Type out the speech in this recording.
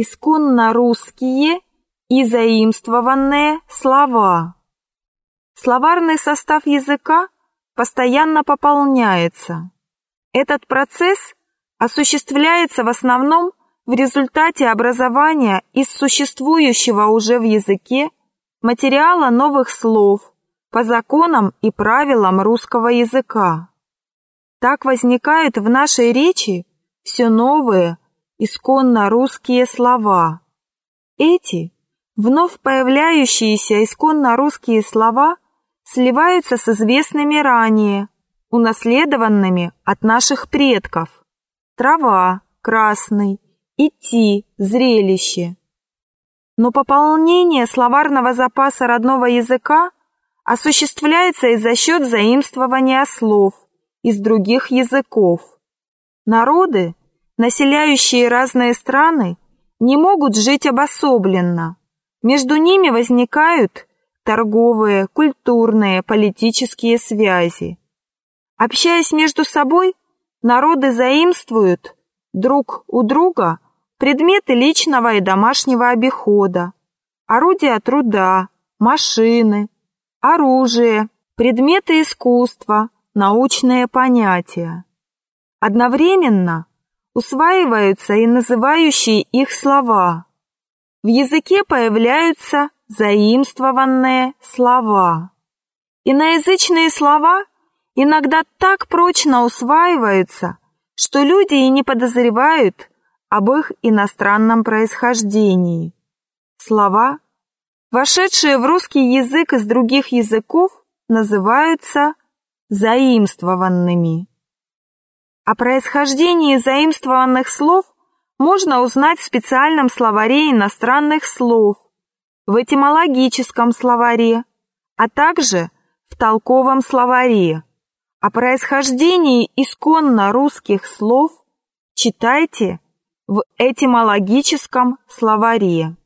исконно русские и заимствованные слова. Словарный состав языка постоянно пополняется. Этот процесс осуществляется в основном в результате образования из существующего уже в языке материала новых слов по законам и правилам русского языка. Так возникают в нашей речи все новые, исконно русские слова. Эти, вновь появляющиеся исконно русские слова, сливаются с известными ранее, унаследованными от наших предков. Трава, красный, идти, зрелище. Но пополнение словарного запаса родного языка осуществляется и за счет заимствования слов из других языков. Народы, населяющие разные страны, не могут жить обособленно. Между ними возникают торговые, культурные, политические связи. Общаясь между собой, народы заимствуют друг у друга предметы личного и домашнего обихода, орудия труда, машины, оружие, предметы искусства, научные понятия. Одновременно усваиваются и называющие их слова. В языке появляются заимствованные слова. Иноязычные слова иногда так прочно усваиваются, что люди и не подозревают об их иностранном происхождении. Слова, вошедшие в русский язык из других языков, называются заимствованными. О происхождении заимствованных слов можно узнать в специальном словаре иностранных слов, в этимологическом словаре, а также в толковом словаре. О происхождении исконно русских слов читайте в этимологическом словаре.